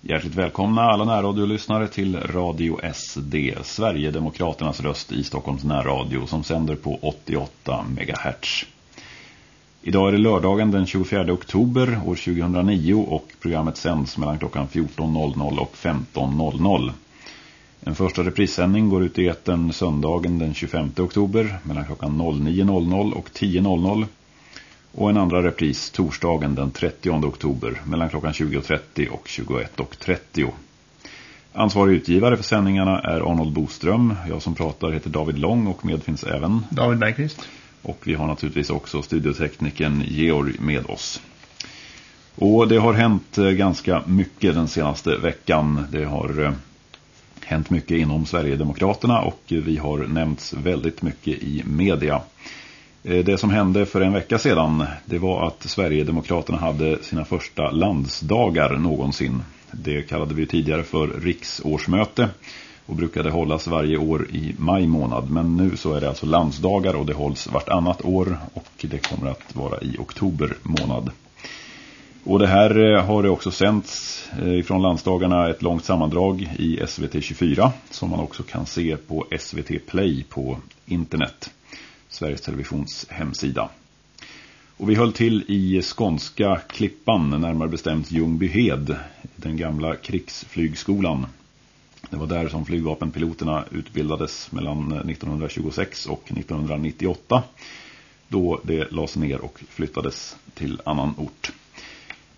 Hjärtligt välkomna alla närradiolyssnare till Radio SD, Sverigedemokraternas röst i Stockholms närradio som sänder på 88 MHz. Idag är det lördagen den 24 oktober år 2009 och programmet sänds mellan klockan 14.00 och 15.00. En första reprissändning går ut i eten söndagen den 25 oktober mellan klockan 09.00 och 10.00 och en andra repris torsdagen den 30 oktober mellan klockan 20.30 och 21.30. Ansvarig utgivare för sändningarna är Arnold Boström. Jag som pratar heter David Lång och med finns även David Bergqvist. Och vi har naturligtvis också studiotekniken Georg med oss. Och det har hänt eh, ganska mycket den senaste veckan. Det har eh, hänt mycket inom Sverigedemokraterna och vi har nämnts väldigt mycket i media. Eh, det som hände för en vecka sedan det var att Sverigedemokraterna hade sina första landsdagar någonsin. Det kallade vi tidigare för riksårsmöte och brukade hållas varje år i maj månad. Men nu så är det alltså landsdagar och det hålls vartannat år och det kommer att vara i oktober månad. Och det här eh, har det också sänts från ifrån landsdagarna ett långt sammandrag i SVT 24 som man också kan se på SVT Play på internet. Sveriges Televisions hemsida. Och vi höll till i skånska Klippan, närmare bestämt Ljungbyhed, den gamla krigsflygskolan. Det var där som flygvapenpiloterna utbildades mellan 1926 och 1998 då det lades ner och flyttades till annan ort.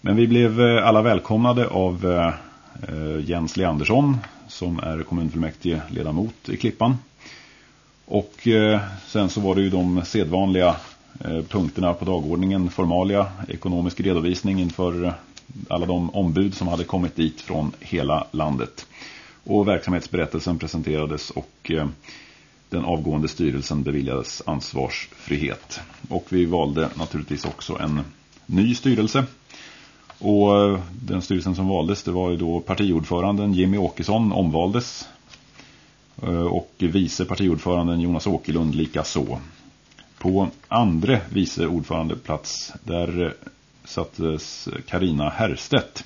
Men vi blev eh, alla välkomnade av eh, eh, Jens Leandersson som är kommunfullmäktige ledamot i Klippan. Och eh, sen så var det ju de sedvanliga eh, punkterna på dagordningen, formalia, ekonomisk redovisning inför eh, alla de ombud som hade kommit dit från hela landet. Och verksamhetsberättelsen presenterades och eh, den avgående styrelsen beviljades ansvarsfrihet. Och vi valde naturligtvis också en ny styrelse. Och eh, den styrelsen som valdes det var ju då partiordföranden Jimmy Åkesson omvaldes Eh, och vice partiordföranden Jonas Åkerlund lika så. På andra vice ordförandeplats där eh, sattes Karina Herstedt.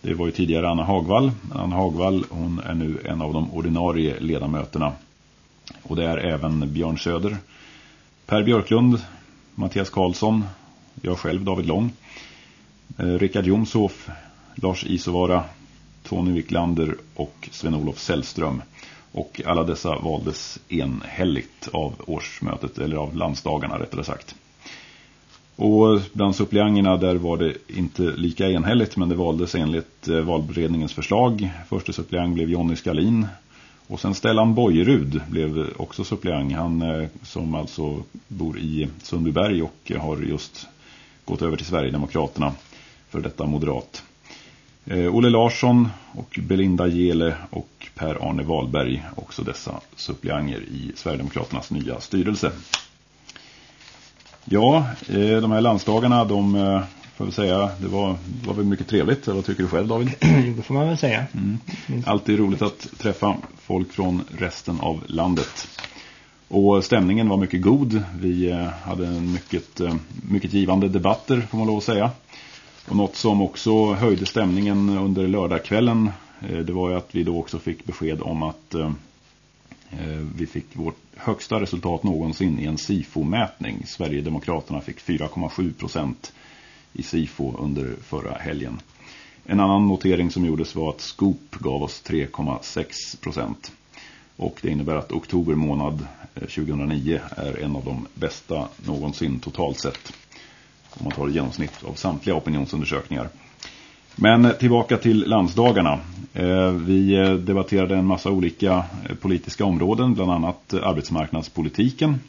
Det var ju tidigare Anna Hagvall. Anna Hagvall hon är nu en av de ordinarie ledamöterna. Och det är även Björn Söder, Per Björklund, Mattias Karlsson, jag själv David Lång, eh, Rickard Jomshoff, Lars Isovara, Tony Wiklander och Sven-Olof Sällström. Och alla dessa valdes enhälligt av årsmötet, eller av landsdagarna rättare sagt. Och bland suppleanterna där var det inte lika enhälligt men det valdes enligt eh, valberedningens förslag. Första suppleant blev Jonny Skalin. Och sen Stellan Bojerud blev också suppleant. Han eh, som alltså bor i Sundbyberg och har just gått över till Sverigedemokraterna för detta moderat. Eh, Olle Larsson och Belinda Gele och Per-Arne Wahlberg, också dessa suppleanger i Sverigedemokraternas nya styrelse. Ja, eh, de här landsdagarna, de eh, får vi säga, det var, var väl mycket trevligt. Vad tycker du själv David? det får man väl säga. Mm. Alltid roligt att träffa folk från resten av landet. Och stämningen var mycket god. Vi hade en mycket, mycket givande debatter får man lov att säga. Och något som också höjde stämningen under lördagskvällen eh, det var ju att vi då också fick besked om att eh, eh, vi fick vårt högsta resultat någonsin i en SIFO-mätning. Sverigedemokraterna fick 4,7 procent i SIFO under förra helgen. En annan notering som gjordes var att Scoop gav oss 3,6 procent. Och det innebär att oktober månad 2009 är en av de bästa någonsin totalt sett om man tar ett genomsnitt av samtliga opinionsundersökningar. Men eh, tillbaka till landsdagarna. Eh, vi eh, debatterade en massa olika politiska områden, bland annat arbetsmarknadspolitiken.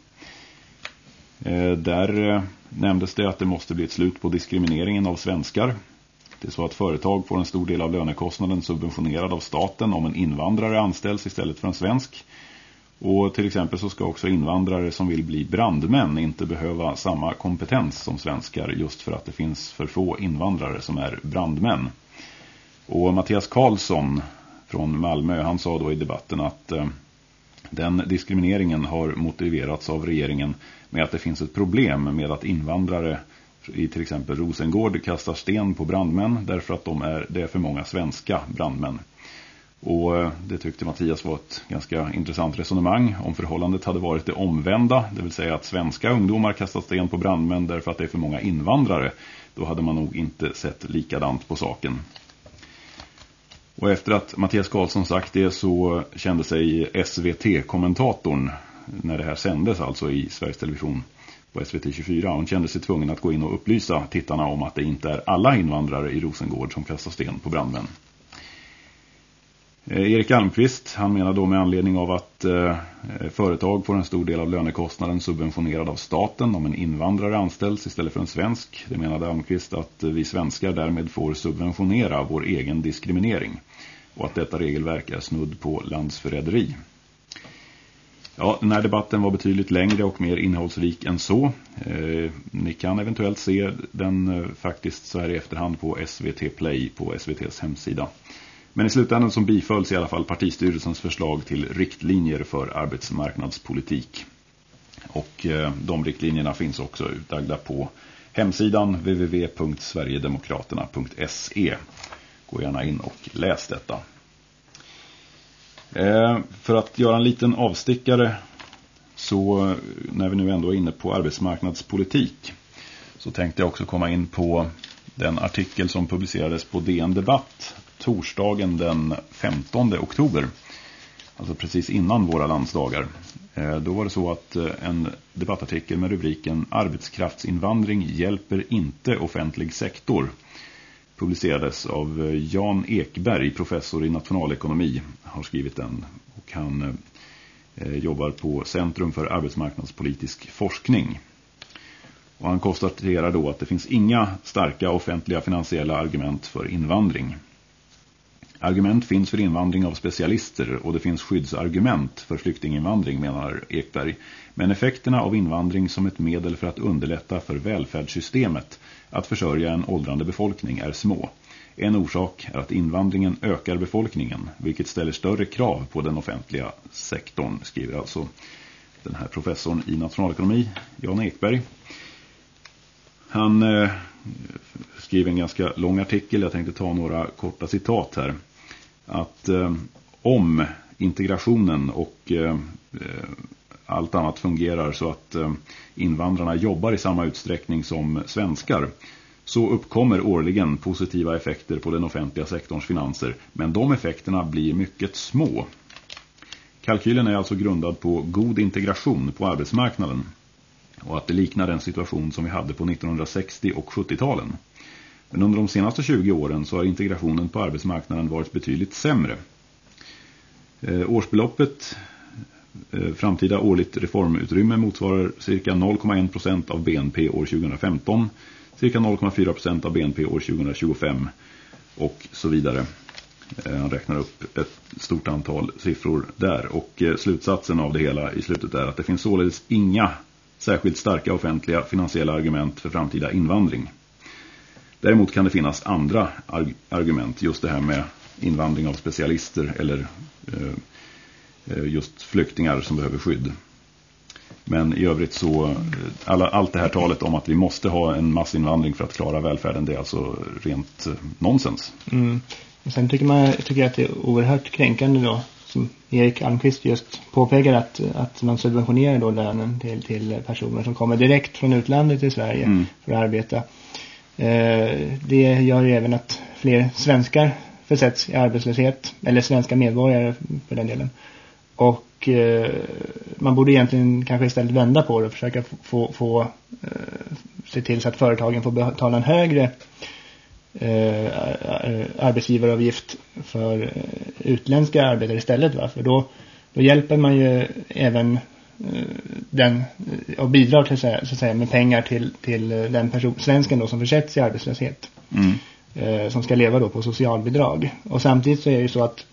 Där nämndes det att det måste bli ett slut på diskrimineringen av svenskar. Det är så att företag får en stor del av lönekostnaden subventionerad av staten om en invandrare anställs istället för en svensk. Och till exempel så ska också invandrare som vill bli brandmän inte behöva samma kompetens som svenskar just för att det finns för få invandrare som är brandmän. Och Mattias Karlsson från Malmö han sa då i debatten att eh, den diskrimineringen har motiverats av regeringen med att det finns ett problem med att invandrare i till exempel Rosengård kastar sten på brandmän därför att de är, det är för många svenska brandmän. Och eh, det tyckte Mattias var ett ganska intressant resonemang om förhållandet hade varit det omvända, det vill säga att svenska ungdomar kastar sten på brandmän därför att det är för många invandrare. Då hade man nog inte sett likadant på saken. Och efter att Mattias Karlsson sagt det så kände sig SVT-kommentatorn när det här sändes alltså i Sveriges Television på SVT 24. Hon kände sig tvungen att gå in och upplysa tittarna om att det inte är alla invandrare i Rosengård som kastar sten på brandmän. Eh, Erik Almqvist, han menar då med anledning av att eh, eh, företag får en stor del av lönekostnaden subventionerad av staten om en invandrare anställs istället för en svensk. Det menade Almqvist att vi svenskar därmed får subventionera vår egen diskriminering och att detta regelverk är snudd på landsförräderi. Ja, den här debatten var betydligt längre och mer innehållsrik än så. Eh, ni kan eventuellt se den eh, faktiskt så här i efterhand på SVT Play på SVTs hemsida. Men i slutändan som bifölls i alla fall partistyrelsens förslag till riktlinjer för arbetsmarknadspolitik. Och eh, de riktlinjerna finns också utlagda på hemsidan www.sverigedemokraterna.se. Gå gärna in och läs detta. Eh, för att göra en liten avstickare så eh, när vi nu ändå är inne på arbetsmarknadspolitik så tänkte jag också komma in på den artikel som publicerades på DN Debatt torsdagen den 15 oktober. Alltså precis innan våra landsdagar. Eh, då var det så att eh, en debattartikel med rubriken Arbetskraftsinvandring hjälper inte offentlig sektor publicerades av eh, Jan Ekberg, professor i nationalekonomi, har skrivit den. Och han jobbar på Centrum för arbetsmarknadspolitisk forskning. Och han konstaterar då att det finns inga starka offentliga finansiella argument för invandring. Argument finns för invandring av specialister och det finns skyddsargument för flyktinginvandring menar Ekberg. Men effekterna av invandring som ett medel för att underlätta för välfärdssystemet att försörja en åldrande befolkning är små. En orsak är att invandringen ökar befolkningen vilket ställer större krav på den offentliga sektorn skriver alltså den här professorn i nationalekonomi Jan Ekberg. Han eh, skriver en ganska lång artikel, jag tänkte ta några korta citat här att eh, om integrationen och eh, eh, allt annat fungerar så att eh, invandrarna jobbar i samma utsträckning som svenskar så uppkommer årligen positiva effekter på den offentliga sektorns finanser men de effekterna blir mycket små. Kalkylen är alltså grundad på god integration på arbetsmarknaden och att det liknar den situation som vi hade på 1960- och 70-talen. Men under de senaste 20 åren så har integrationen på arbetsmarknaden varit betydligt sämre. Eh, årsbeloppet eh, framtida årligt reformutrymme motsvarar cirka 0,1% av BNP år 2015, cirka 0,4% av BNP år 2025 och så vidare. Eh, han räknar upp ett stort antal siffror där och eh, slutsatsen av det hela i slutet är att det finns således inga särskilt starka offentliga finansiella argument för framtida invandring. Däremot kan det finnas andra argument, just det här med invandring av specialister eller eh, eh, just flyktingar som behöver skydd. Men i övrigt så, eh, alla, allt det här talet om att vi måste ha en massinvandring för att klara välfärden, det är alltså rent nonsens. Mm. Sen tycker, man, tycker jag att det är oerhört kränkande då, som Erik Almqvist just påpekar att, att man subventionerar då lönen till, till personer som kommer direkt från utlandet till Sverige mm. för att arbeta. Eh, det gör ju även att fler svenskar försätts i arbetslöshet. Eller svenska medborgare för den delen. Och eh, man borde egentligen kanske istället vända på det och försöka få, få eh, se till så att företagen får betala en högre arbetsgivaravgift för utländska arbetare istället. Va? För då, då hjälper man ju även den och bidrar till, så att säga, med pengar till, till eh, den person, svensken då som försätts i arbetslöshet. Mm. Eh, som ska leva då på socialbidrag. Och samtidigt så är det ju så att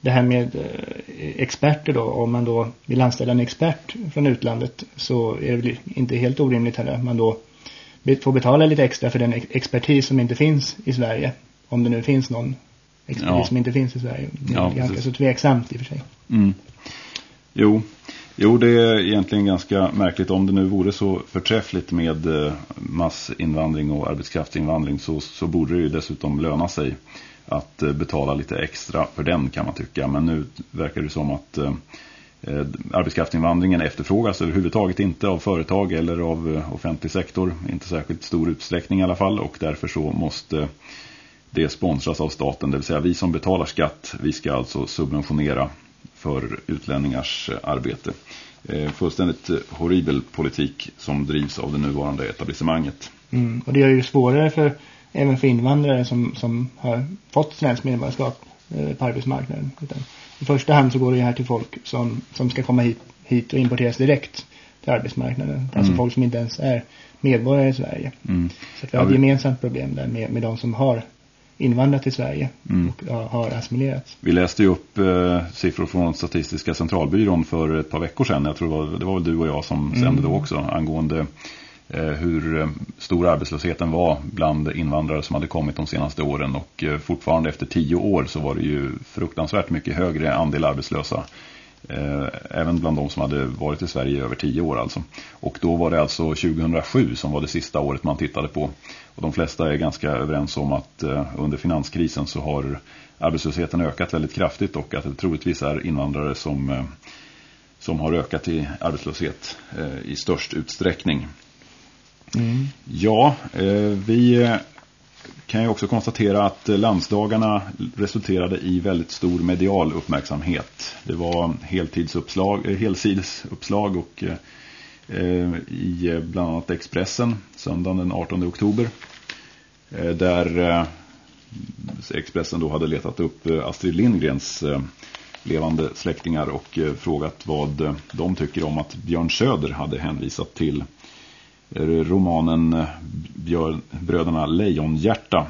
det här med eh, experter då, om man då vill anställa en expert från utlandet så är det väl inte helt orimligt heller att man då får betala lite extra för den expertis som inte finns i Sverige. Om det nu finns någon expertis ja. som inte finns i Sverige. Det är ja, ganska precis. så tveksamt i och för sig. Mm. Jo, Jo, det är egentligen ganska märkligt. Om det nu vore så förträffligt med eh, massinvandring och arbetskraftsinvandring så, så borde det ju dessutom löna sig att eh, betala lite extra för den kan man tycka. Men nu verkar det som att eh, eh arbetskraftsinvandringen efterfrågas överhuvudtaget inte av företag eller av offentlig sektor. Inte särskilt stor utsträckning i alla fall och därför så måste det sponsras av staten. Det vill säga vi som betalar skatt, vi ska alltså subventionera för utlänningars arbete. Fullständigt horribel politik som drivs av det nuvarande etablissemanget. Mm, och det gör ju svårare för även för invandrare som, som har fått svensk medborgarskap eh, på arbetsmarknaden. Utan I första hand så går det här till folk som, som ska komma hit, hit och importeras direkt till arbetsmarknaden. Mm. Alltså folk som inte ens är medborgare i Sverige. Mm. Så vi har ett gemensamt problem där med, med de som har invandrat till Sverige mm. och har, assimilerats. Vi läste ju upp eh, siffror från Statistiska centralbyrån för ett par veckor sedan. Jag tror det var, det var väl du och jag som sände mm. då också angående Eh, hur eh, stor arbetslösheten var bland invandrare som hade kommit de senaste åren och eh, fortfarande efter tio år så var det ju fruktansvärt mycket högre andel arbetslösa även bland de som hade varit i Sverige i över tio år alltså. Och då var det alltså 2007 som var det sista året man tittade på. Och de flesta är ganska överens om att under finanskrisen så har arbetslösheten ökat väldigt kraftigt och att det troligtvis är invandrare som, som har ökat i arbetslöshet i störst utsträckning. Mm. Ja, eh, vi kan jag också konstatera att landsdagarna resulterade i väldigt stor medial uppmärksamhet. Det var heltidsuppslag, eh, helsidsuppslag och eh, eh i eh, bland annat Expressen söndagen den 18 oktober. Där Expressen då hade letat upp Astrid Lindgrens levande släktingar och frågat vad de tycker om att Björn Söder hade hänvisat till romanen eh, Bröderna Lejonhjärta.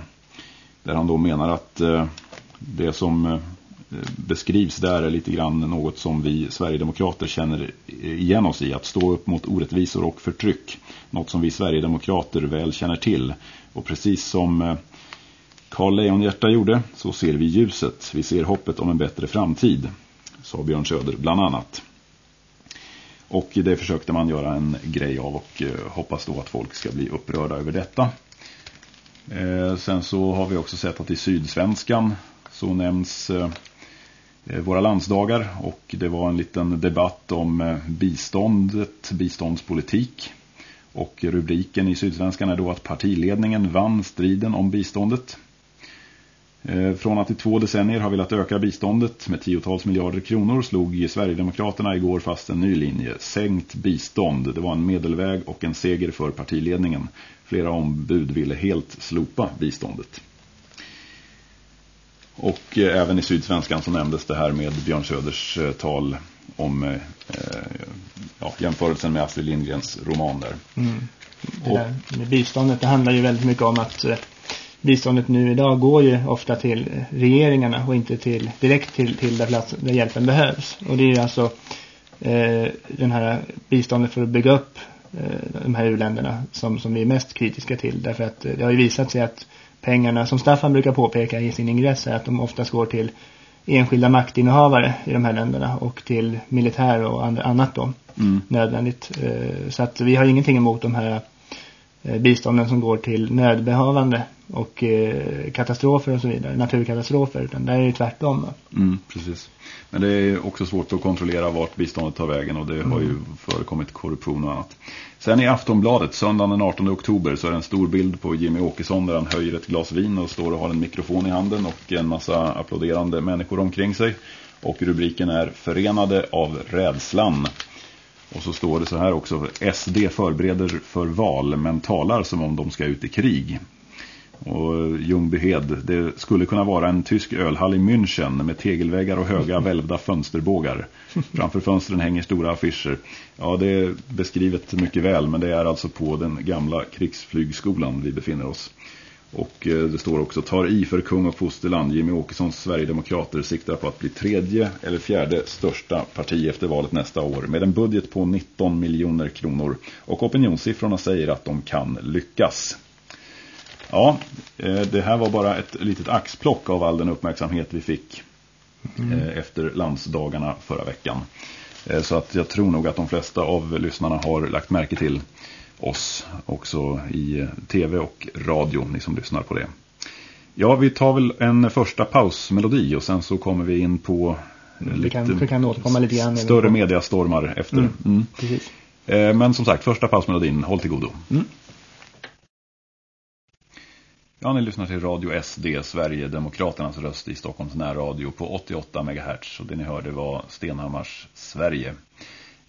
Där han då menar att eh, det som eh, beskrivs där är lite grann något som vi Sverigedemokrater känner igen oss i. Att stå upp mot orättvisor och förtryck. Något som vi Sverigedemokrater väl känner till. Och precis som Carl Lejonhjärta gjorde så ser vi ljuset. Vi ser hoppet om en bättre framtid. Sa Björn Söder bland annat. Och det försökte man göra en grej av och eh, hoppas då att folk ska bli upprörda över detta. Eh, sen så har vi också sett att i Sydsvenskan så nämns eh, våra landsdagar och det var en liten debatt om biståndet, biståndspolitik. Och rubriken i Sydsvenskan är då att partiledningen vann striden om biståndet. Eh, från att i två decennier har velat öka biståndet med tiotals miljarder kronor slog Sverigedemokraterna igår fast en ny linje. Sänkt bistånd. Det var en medelväg och en seger för partiledningen. Flera ombud ville helt slopa biståndet. Och eh, även i Sydsvenskan så nämndes det här med Björn Söders eh, tal om eh, ja, jämförelsen med Astrid Lindgrens roman där. Mm. Det där med biståndet det handlar ju väldigt mycket om att biståndet nu idag går ju ofta till regeringarna och inte till direkt till, till där, plats, där hjälpen behövs. Och det är ju alltså eh, den här biståndet för att bygga upp eh, de här u-länderna som, som vi är mest kritiska till. Därför att eh, det har ju visat sig att pengarna, som Staffan brukar påpeka i sin ingress, är att de oftast går till enskilda maktinnehavare i de här länderna och till militär och annat då. Mm. Nödvändigt. Eh, så att vi har ingenting emot de här bistånden som går till nödbehövande och eh, katastrofer och så vidare, naturkatastrofer, utan där är det tvärtom. Mm, precis. Men det är också svårt att kontrollera vart biståndet tar vägen och det mm. har ju förekommit korruption och annat. Sen i Aftonbladet, söndagen den 18 oktober, så är det en stor bild på Jimmy Åkesson där han höjer ett glas vin och står och har en mikrofon i handen och en massa applåderande människor omkring sig. Och rubriken är Förenade av rädslan. Och så står det så här också. SD förbereder för val men talar som om de ska ut i krig. Och Ljungbyhed, det skulle kunna vara en tysk ölhall i München med tegelväggar och höga välvda fönsterbågar. Framför fönstren hänger stora affischer. Ja, det är beskrivet mycket väl men det är alltså på den gamla krigsflygskolan vi befinner oss. Och eh, det står också tar i för kung och fosterland. Jimmy Åkessons Sverigedemokrater siktar på att bli tredje eller fjärde största parti efter valet nästa år. Med en budget på 19 miljoner kronor. Och opinionssiffrorna säger att de kan lyckas. Ja, eh, det här var bara ett litet axplock av all den uppmärksamhet vi fick mm. Eh, efter landsdagarna förra veckan. Så att jag tror nog att de flesta av lyssnarna har lagt märke till oss också i tv och radio, ni som lyssnar på det. Ja, vi tar väl en första pausmelodi och sen så kommer vi in på vi kan, vi kan återkomma lite grann. Större mediastormar efter. Mm. Mm. Precis. Eh, men som sagt, första pausmelodin, håll till godo. Mm. Ja, ni lyssnar till Radio SD, Sverigedemokraternas röst i Stockholms närradio på 88 MHz. Och det ni hörde var Stenhammars Sverige.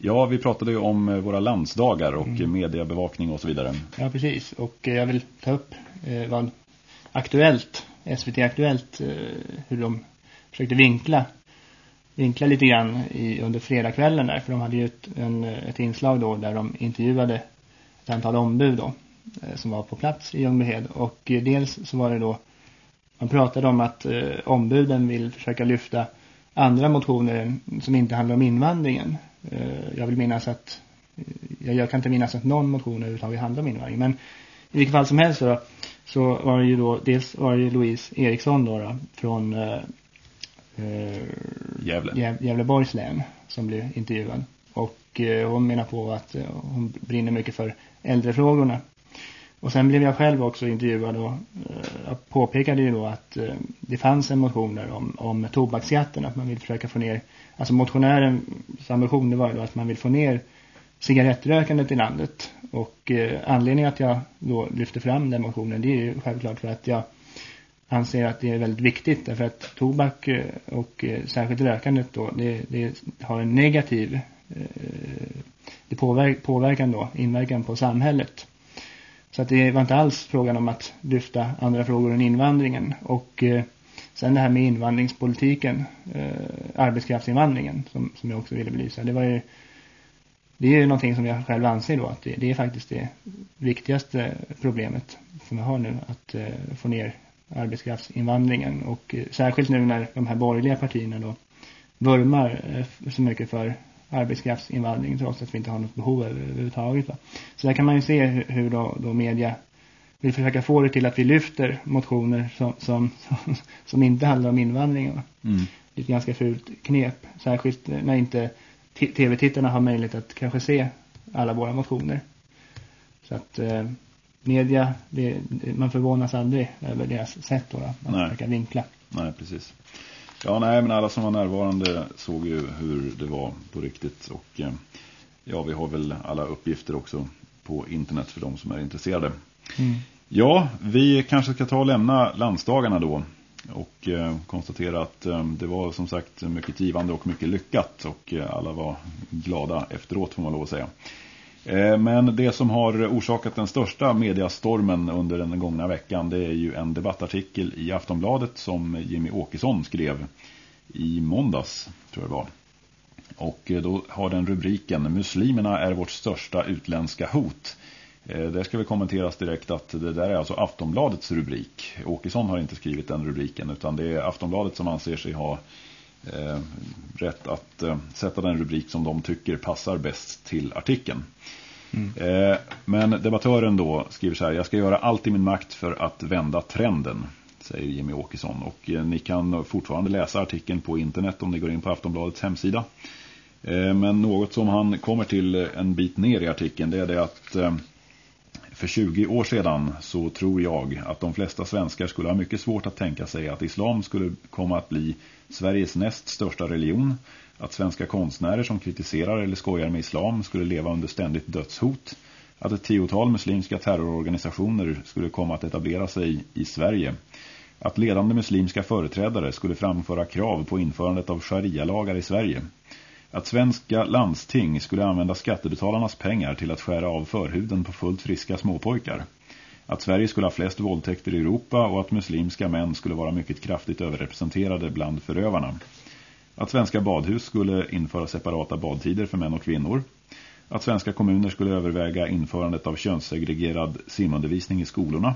Ja, vi pratade ju om eh, våra landsdagar och mm. mediebevakning och så vidare. Ja, precis. Och eh, jag vill ta upp eh, vad Aktuellt, SVT Aktuellt, eh, hur de försökte vinkla vinkla lite grann i, under fredagskvällen där. För de hade ju ett, en, ett inslag då där de intervjuade ett antal ombud då. Eh, som var på plats i Ljungbyhed. Och eh, dels så var det då man pratade om att ombuden vill försöka lyfta andra motioner som inte handlar om invandringen. Eh, jag vill minnas att eh, jag, kan inte minnas att någon motion överhuvudtaget handlar om invandring. Men i vilket fall som helst då, så var det ju då, dels var det ju Louise Eriksson då, då från eh, eh Gävle. Gävleborgs län som blev intervjuad. Och eh, hon menar på att eh, hon brinner mycket för äldrefrågorna. Och sen blev jag själv också intervjuad och eh, påpekade ju då att eh, det fanns en motion där om, om tobaksskatten, att man vill försöka få ner, alltså motionärens ambition det var ju då att man vill få ner cigarettrökandet i landet. Och eh, anledningen att jag då lyfter fram den motionen det är ju självklart för att jag anser att det är väldigt viktigt därför att tobak eh, och eh, särskilt rökandet då det, det har en negativ eh, det påverkan då, inverkan på samhället. Så att det var inte alls frågan om att lyfta andra frågor än invandringen. Och eh, sen det här med invandringspolitiken, eh, arbetskraftsinvandringen som, som jag också ville belysa. Det var ju det är ju någonting som jag själv anser då att det, det är faktiskt det viktigaste problemet som jag har nu att eh, få ner arbetskraftsinvandringen och eh, särskilt nu när de här borgerliga partierna då vurmar eh, så mycket för arbetskraftsinvandring trots att vi inte har något behov överhuvudtaget. Va? Så där kan man ju se hur, hur då, då media vill försöka få det till att vi lyfter motioner som, som, som, som inte handlar om invandring. Va? Mm. Det är ett ganska fult knep, särskilt när inte tv-tittarna har möjlighet att kanske se alla våra motioner. Så att eh, media, det, man förvånas aldrig över deras sätt då, att man försöker vinkla. Nej, precis. Ja, nej, men alla som var närvarande såg ju hur det var på riktigt. Och eh, ja, vi har väl alla uppgifter också på internet för de som är intresserade. Mm. Ja, vi kanske ska ta och lämna landsdagarna då. Och eh, konstatera att eh, det var som sagt mycket givande och mycket lyckat. Och eh, alla var glada efteråt får man lov att säga. Eh, men det som har orsakat den största mediastormen under den gångna veckan det är ju en debattartikel i Aftonbladet som Jimmy Åkesson skrev i måndags, tror jag det var. Och eh, då har den rubriken Muslimerna är vårt största utländska hot. Där det ska vi kommenteras direkt att det där är alltså Aftonbladets rubrik. Åkesson har inte skrivit den rubriken utan det är Aftonbladet som anser sig ha rätt att eh, sätta den rubrik som de tycker passar bäst till artikeln. Mm. Eh, men debattören då skriver så här, jag ska göra allt i min makt för att vända trenden, säger Jimmy Åkesson. Och eh, ni kan fortfarande läsa artikeln på internet om ni går in på Aftonbladets hemsida. Eh, men något som han kommer till en bit ner i artikeln det är det att eh, för 20 år sedan så tror jag att de flesta svenskar skulle ha mycket svårt att tänka sig att islam skulle komma att bli Sveriges näst största religion, att svenska konstnärer som kritiserar eller skojar med islam skulle leva under ständigt dödshot, att ett tiotal muslimska terrororganisationer skulle komma att etablera sig i Sverige, att ledande muslimska företrädare skulle framföra krav på införandet av sharia-lagar i Sverige, att svenska landsting skulle använda skattebetalarnas pengar till att skära av förhuden på fullt friska småpojkar. Att Sverige skulle ha flest våldtäkter i Europa och att muslimska män skulle vara mycket kraftigt överrepresenterade bland förövarna. Att svenska badhus skulle införa separata badtider för män och kvinnor. Att svenska kommuner skulle överväga införandet av könssegregerad simundervisning i skolorna.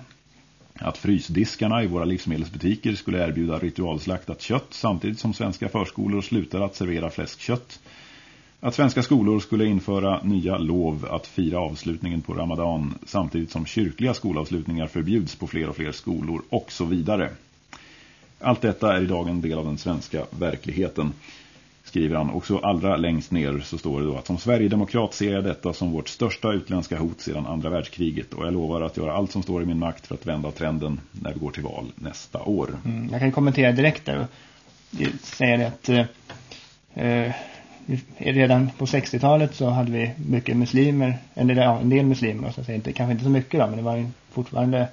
Att frysdiskarna i våra livsmedelsbutiker skulle erbjuda ritualslaktat kött samtidigt som svenska förskolor slutar att servera fläskkött. Att svenska skolor skulle införa nya lov att fira avslutningen på Ramadan samtidigt som kyrkliga skolavslutningar förbjuds på fler och fler skolor och så vidare. Allt detta är idag en del av den svenska verkligheten skriver han. Och så allra längst ner så står det då att som Sverigedemokrat ser jag detta som vårt största utländska hot sedan andra världskriget. Och jag lovar att göra allt som står i min makt för att vända trenden när vi går till val nästa år. Mm, jag kan kommentera direkt där och säga att eh, eh, redan på 60-talet så hade vi mycket muslimer, eller ja, en del muslimer, så att säga, inte, kanske inte så mycket då, men det var fortfarande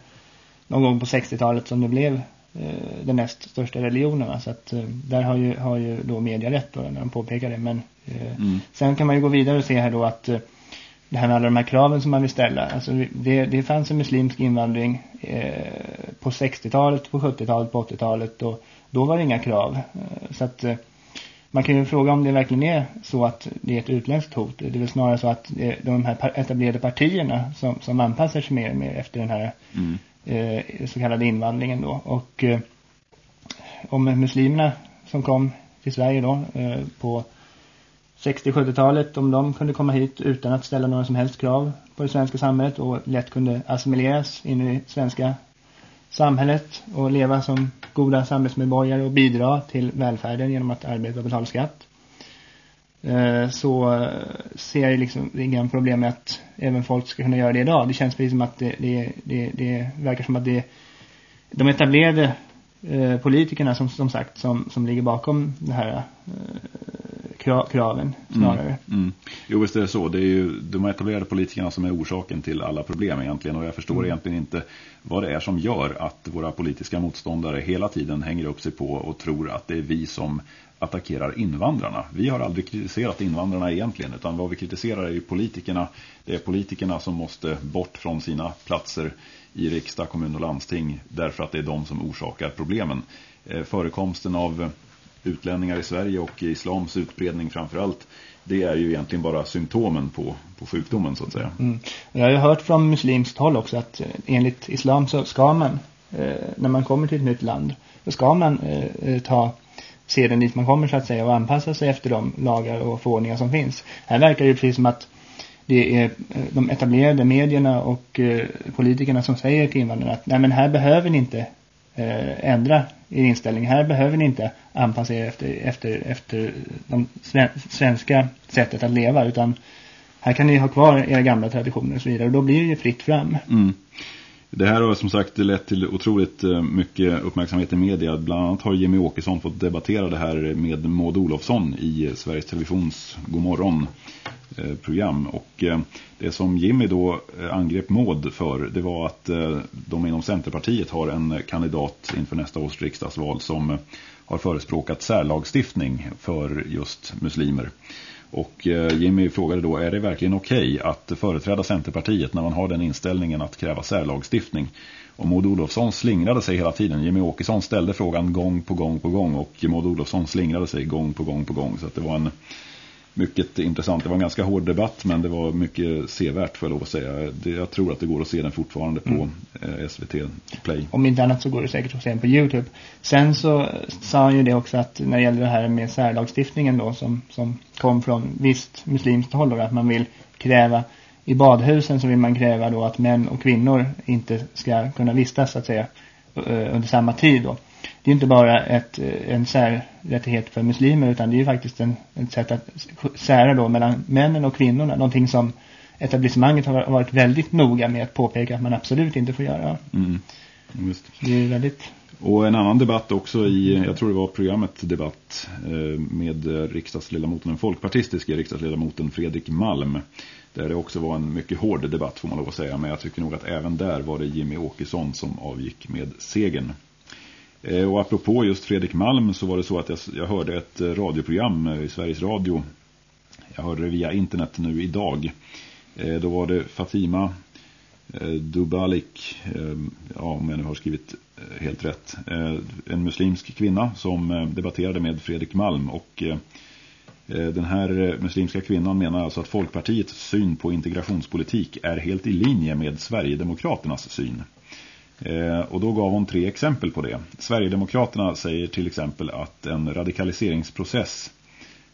någon gång på 60-talet som det blev eh, den näst största religionen. Va? Så att eh, där har ju, har ju då media rätt då, när de påpekar det. Men eh, mm. sen kan man ju gå vidare och se här då att eh, det här med alla de här kraven som man vill ställa. Alltså det, det fanns en muslimsk invandring eh, på 60-talet, på 70-talet, på 80-talet och då var det inga krav. Så att man kan ju fråga om det verkligen är så att det är ett utländskt hot. Det är väl snarare så att de här etablerade partierna som, som anpassar sig mer och mer efter den här mm eh, så kallade invandringen då. Och eh, om muslimerna som kom till Sverige då eh, på 60-70-talet, om de kunde komma hit utan att ställa några som helst krav på det svenska samhället och lätt kunde assimileras in i det svenska samhället och leva som goda samhällsmedborgare och bidra till välfärden genom att arbeta och betala skatt. Eh, så ser jag liksom inga problem med att även folk ska kunna göra det idag. Det känns precis som att det, det, det, det verkar som att det de etablerade eh, politikerna som, som sagt som, som ligger bakom det här eh, kraven snarare. Mm, mm. Jo visst är det så. Det är ju de etablerade politikerna som är orsaken till alla problem egentligen. Och jag förstår mm. egentligen inte vad det är som gör att våra politiska motståndare hela tiden hänger upp sig på och tror att det är vi som attackerar invandrarna. Vi har aldrig kritiserat invandrarna egentligen utan vad vi kritiserar är ju politikerna. Det är politikerna som måste bort från sina platser i riksdag, kommun och landsting därför att det är de som orsakar problemen. Eh, förekomsten av utlänningar i Sverige och islams utbredning framförallt det är ju egentligen bara symptomen på, på sjukdomen så att säga. Mm. Jag har ju hört från muslimskt håll också att eh, enligt islam så ska man eh, när man kommer till ett nytt land så ska man eh, eh ta se den dit man kommer så att säga och anpassa sig efter de lagar och förordningar som finns. Här verkar det precis som att det är eh, de etablerade medierna och eh, politikerna som säger till invandrarna att nej men här behöver ni inte eh, ändra er inställning. Här behöver ni inte anpassa er efter, efter, efter de svenska sättet att leva utan här kan ni ha kvar era gamla traditioner och så vidare och då blir det ju fritt fram. Mm. Det här har som sagt lett till otroligt eh, mycket uppmärksamhet i media. Bland annat har Jimmy Åkesson fått debattera det här med Maud Olofsson i eh, Sveriges Televisions Godmorgon eh, program. Och det som Jimmy då angrep Maud för det var att de inom Centerpartiet har en kandidat inför nästa års riksdagsval som har förespråkat särlagstiftning för just muslimer. Och eh, Jimmy frågade då, är det verkligen okej okay att företräda Centerpartiet när man har den inställningen att kräva särlagstiftning? Och Maud Olofsson slingrade sig hela tiden. Jimmy Åkesson ställde frågan gång på gång på gång och Maud Olofsson slingrade sig gång på gång på gång. Så att det var en mycket intressant. Det var en ganska hård debatt men det var mycket sevärt för jag lov att säga. Det, jag tror att det går att se den fortfarande på mm. eh, SVT Play. Om inte annat så går det säkert att se den på Youtube. Sen så sa han ju det också att när det gäller det här med särlagstiftningen då som, som kom från visst muslimskt håll då, att man vill kräva i badhusen så vill man kräva då att män och kvinnor inte ska kunna vistas så att säga under samma tid då det är inte bara ett, en särrättighet för muslimer utan det är ju faktiskt en, ett sätt att sära då mellan männen och kvinnorna. Någonting som etablissemanget har varit väldigt noga med att påpeka att man absolut inte får göra. Mm. Just. Det är väldigt... Och en annan debatt också i, jag tror det var programmet Debatt eh, med riksdagsledamoten, den folkpartistiska riksdagsledamoten Fredrik Malm. Där det också var en mycket hård debatt får man lov att säga. Men jag tycker nog att även där var det Jimmy Åkesson som avgick med segern. Eh, och apropå just Fredrik Malm så var det så att jag, jag hörde ett eh, radioprogram eh, i Sveriges Radio. Jag hörde det via internet nu idag. Då var det Fatima Dubalik, ja, om jag nu har skrivit helt rätt, en muslimsk kvinna som debatterade med Fredrik Malm och den här muslimska kvinnan menar alltså att Folkpartiets syn på integrationspolitik är helt i linje med Sverigedemokraternas syn. Eh, och då gav hon tre exempel på det. Sverigedemokraterna säger till exempel att en radikaliseringsprocess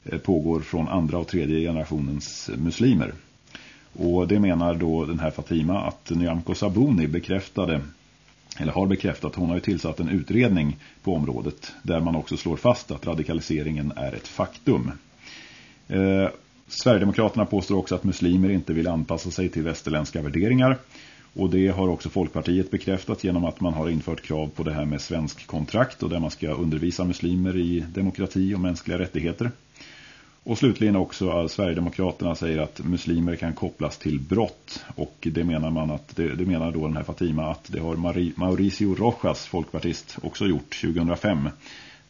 eh, pågår från andra och tredje generationens muslimer. Och det menar då den här Fatima att Nyamko Sabuni bekräftade eller har bekräftat, hon har ju tillsatt en utredning på området där man också slår fast att radikaliseringen är ett faktum. Eh, Sverigedemokraterna påstår också att muslimer inte vill anpassa sig till västerländska värderingar och det har också Folkpartiet bekräftat genom att man har infört krav på det här med svensk kontrakt och där man ska undervisa muslimer i demokrati och mänskliga rättigheter. Och slutligen också att Sverigedemokraterna säger att muslimer kan kopplas till brott och det menar man att det, det menar då den här Fatima att det har Mauricio Rojas, folkpartist, också gjort 2005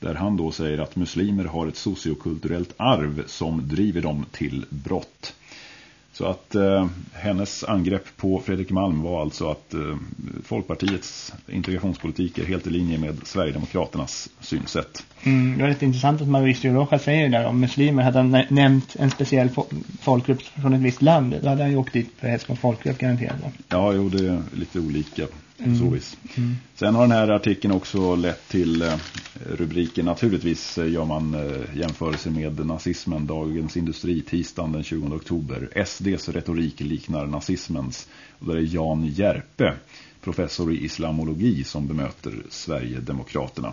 där han då säger att muslimer har ett sociokulturellt arv som driver dem till brott. Så att eh, hennes angrepp på Fredrik Malm var alltså att eh, Folkpartiets integrationspolitik är helt i linje med Sverigedemokraternas synsätt. Mm, det var lite intressant att Mauricio Rojas säger där om muslimer. Hade han nämnt en speciell folkgrupp från ett visst land, då hade han ju åkt dit för hets mot folkgrupp garanterat. Ja, jo, det är lite olika mm. så vis. Mm. Sen har den här artikeln också lett till eh, rubriken. Naturligtvis eh, gör man eh, jämförelse med nazismen, Dagens Industri, tisdagen den 20 oktober. SDs retorik liknar nazismens. Och där är Jan Järpe, professor i islamologi, som bemöter Sverigedemokraterna.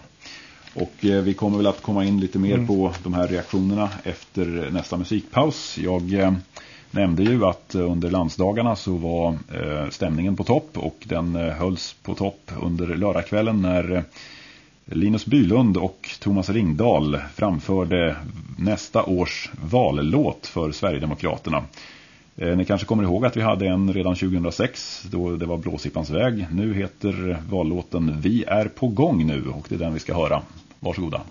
Och vi kommer väl att komma in lite mer mm. på de här reaktionerna efter nästa musikpaus. Jag nämnde ju att eh, under landsdagarna så var eh, stämningen på topp och den eh, hölls på topp under lördagskvällen när Linus Bylund och Thomas Ringdal framförde nästa års vallåt för Sverigedemokraterna. Ni kanske kommer ihåg att vi hade en redan 2006 då det var Blåsippans väg. Nu heter vallåten Vi är på gång nu och det är den vi ska höra. Varsågoda.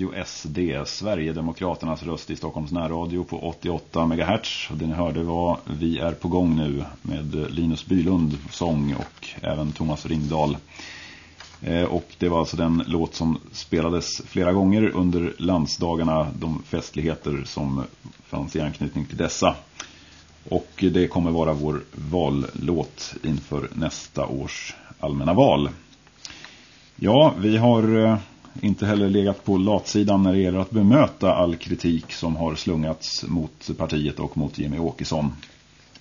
Radio SD, Sverigedemokraternas röst i Stockholms närradio på 88 MHz. Det ni hörde var Vi är på gång nu med Linus Bylund, sång och även Thomas Ringdal. Eh, och det var alltså den låt som spelades flera gånger under landsdagarna, de festligheter som fanns i anknytning till dessa. Och det kommer vara vår vallåt inför nästa års allmänna val. Ja, vi har eh, inte heller legat på latsidan när det gäller att bemöta all kritik som har slungats mot partiet och mot Jimmy Åkesson.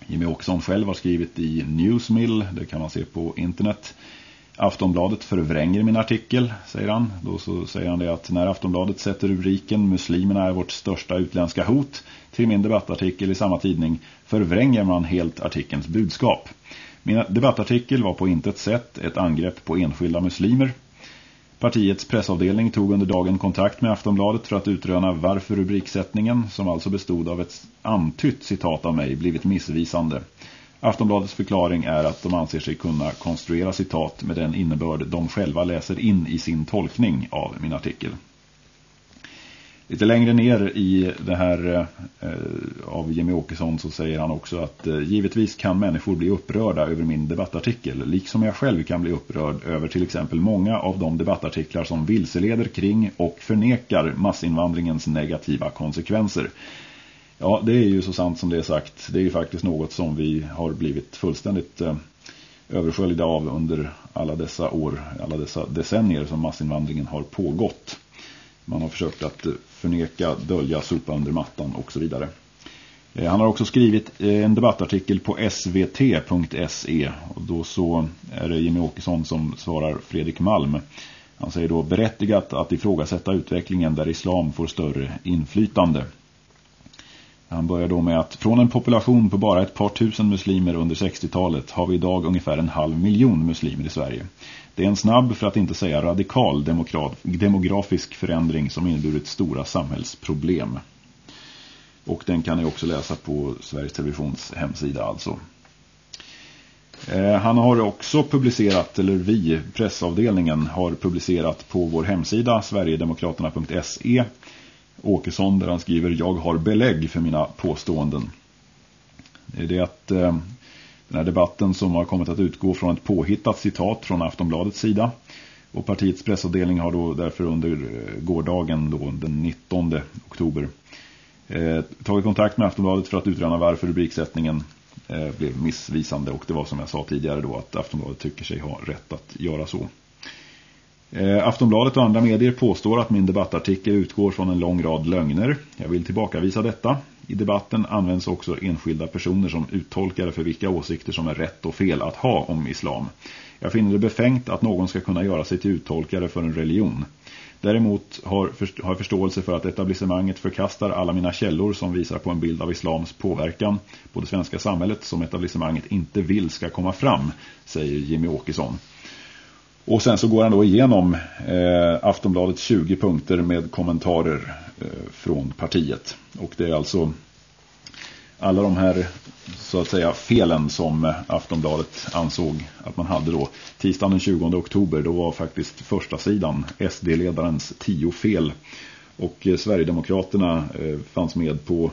Jimmy Åkesson själv har skrivit i Newsmill, det kan man se på internet. Aftonbladet förvränger min artikel, säger han. Då så säger han det att när Aftonbladet sätter rubriken Muslimerna är vårt största utländska hot till min debattartikel i samma tidning förvränger man helt artikelns budskap. Min debattartikel var på intet sätt ett angrepp på enskilda muslimer Partiets pressavdelning tog under dagen kontakt med Aftonbladet för att utröna varför rubriksättningen, som alltså bestod av ett antytt citat av mig, blivit missvisande. Aftonbladets förklaring är att de anser sig kunna konstruera citat med den innebörd de själva läser in i sin tolkning av min artikel. Lite längre ner i det här eh, av Jimmy Åkesson så säger han också att eh, givetvis kan människor bli upprörda över min debattartikel, liksom jag själv kan bli upprörd över till exempel många av de debattartiklar som vilseleder kring och förnekar massinvandringens negativa konsekvenser. Ja, det är ju så sant som det är sagt. Det är ju faktiskt något som vi har blivit fullständigt eh, översköljda av under alla dessa år, alla dessa decennier som massinvandringen har pågått. Man har försökt att eh, förneka, dölja, sopa under mattan och så vidare. Eh, han har också skrivit eh, en debattartikel på svt.se och då så är det Jimmy Åkesson som svarar Fredrik Malm. Han säger då berättigat att ifrågasätta utvecklingen där islam får större inflytande. Han börjar då med att från en population på bara ett par tusen muslimer under 60-talet har vi idag ungefär en halv miljon muslimer i Sverige. Det är en snabb, för att inte säga radikal, demografisk förändring som inneburit stora samhällsproblem. Och den kan ni också läsa på Sveriges Televisions hemsida alltså. Eh, han har också publicerat, eller vi, pressavdelningen, har publicerat på vår hemsida sverigedemokraterna.se Åkesson där han skriver Jag har belägg för mina påståenden. Det är det att eh, den här debatten som har kommit att utgå från ett påhittat citat från Aftonbladets sida. Och partiets pressavdelning har då därför under eh, gårdagen då, den 19 oktober eh, tagit kontakt med Aftonbladet för att utröna varför rubriksättningen eh, blev missvisande. Och det var som jag sa tidigare då att Aftonbladet tycker sig ha rätt att göra så. Eh, Aftonbladet och andra medier påstår att min debattartikel utgår från en lång rad lögner. Jag vill tillbakavisa detta. I debatten används också enskilda personer som uttolkare för vilka åsikter som är rätt och fel att ha om islam. Jag finner det befängt att någon ska kunna göra sig till uttolkare för en religion. Däremot har, jag förståelse för att etablissemanget förkastar alla mina källor som visar på en bild av islams påverkan på det svenska samhället som etablissemanget inte vill ska komma fram, säger Jimmy Åkesson. Och sen så går han då igenom eh, Aftonbladets 20 punkter med kommentarer eh, från partiet. Och det är alltså alla de här så att säga felen som eh, Aftonbladet ansåg att man hade då. Tisdagen den 20 oktober då var faktiskt första sidan SD-ledarens 10 fel. Och eh, Sverigedemokraterna eh, fanns med på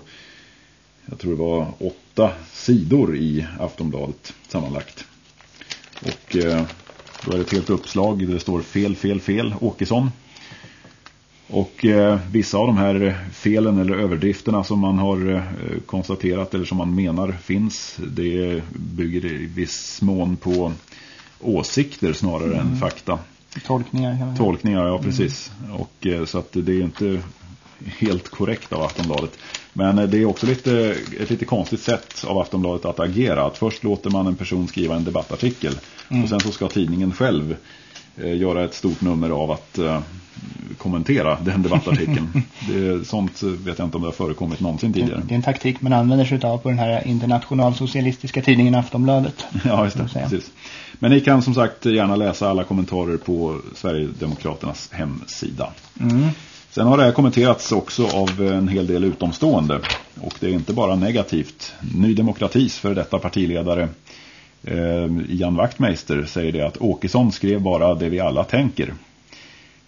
jag tror det var åtta sidor i Aftonbladet sammanlagt. Och eh, då är det ett helt uppslag där det står fel, fel, fel, Åkesson. Och eh, vissa av de här felen eller överdrifterna som man har eh, konstaterat eller som man menar finns, det bygger i viss mån på åsikter snarare mm. än fakta. Tolkningar. Tolkningar, ja precis. Mm. Och, eh, så att det är inte helt korrekt av Aftonbladet. Men det är också lite, ett lite konstigt sätt av Aftonbladet att agera. Att först låter man en person skriva en debattartikel mm. och sen så ska tidningen själv eh, göra ett stort nummer av att eh, kommentera den debattartikeln. det sånt vet jag inte om det har förekommit någonsin tidigare. Det är en taktik man använder sig av på den här internationalsocialistiska tidningen Aftonbladet. ja, just det. Precis. Men ni kan som sagt gärna läsa alla kommentarer på Sverigedemokraternas hemsida. Mm. Sen har det här kommenterats också av en hel del utomstående. Och det är inte bara negativt. Ny demokratis för detta partiledare eh, Jan Wachtmeister säger det att Åkesson skrev bara det vi alla tänker.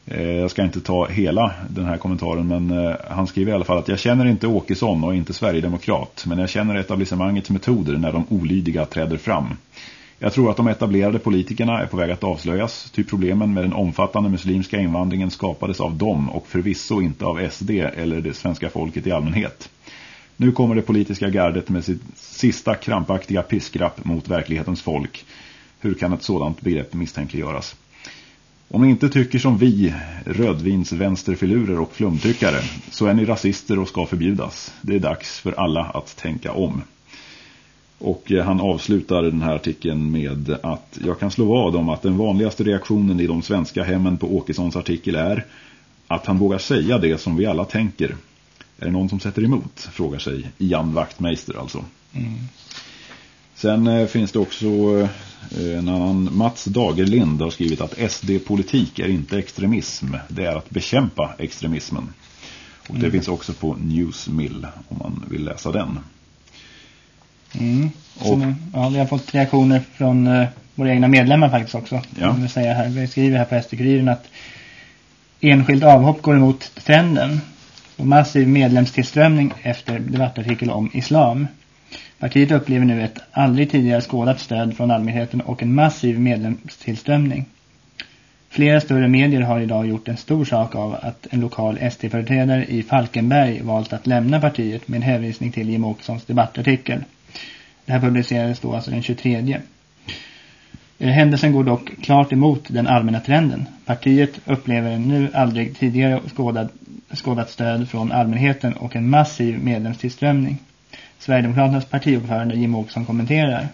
Eh, jag ska inte ta hela den här kommentaren men eh, han skriver i alla fall att jag känner inte Åkesson och inte Sverigedemokrat men jag känner etablissemangets metoder när de olydiga träder fram. Jag tror att de etablerade politikerna är på väg att avslöjas ty problemen med den omfattande muslimska invandringen skapades av dem och förvisso inte av SD eller det svenska folket i allmänhet. Nu kommer det politiska gardet med sitt sista krampaktiga piskrapp mot verklighetens folk. Hur kan ett sådant begrepp misstänkliggöras? Om ni inte tycker som vi, rödvins vänsterfilurer och flumtyckare, så är ni rasister och ska förbjudas. Det är dags för alla att tänka om. Och eh, han avslutar den här artikeln med att jag kan slå vad om att den vanligaste reaktionen i de svenska hemmen på Åkessons artikel är att han vågar säga det som vi alla tänker. Är det någon som sätter emot? Frågar sig Jan Wachtmeister alltså. Mm. Sen eh, finns det också eh, en annan Mats Dagerlind har skrivit att SD-politik är inte extremism. Det är att bekämpa extremismen. Och det mm. finns också på Newsmill om man vill läsa den. Mm. Och, ja, vi har fått reaktioner från uh, våra egna medlemmar faktiskt också. Ja. Vi, säga här. vi skriver här på SD-kuriren att enskilt avhopp går emot trenden. Och massiv medlemstillströmning efter debattartikel om islam. Partiet upplever nu ett aldrig tidigare skådat stöd från allmänheten och en massiv medlemstillströmning. Flera större medier har idag gjort en stor sak av att en lokal SD-företrädare i Falkenberg valt att lämna partiet med hänvisning till Jim Åkessons debattartikel. Det här publicerades då alltså den 23. Eh, händelsen går dock klart emot den allmänna trenden. Partiet upplever en nu aldrig tidigare skådad, skådat stöd från allmänheten och en massiv medlemstillströmning. Sverigedemokraternas partiordförande Jim Åkesson kommenterar.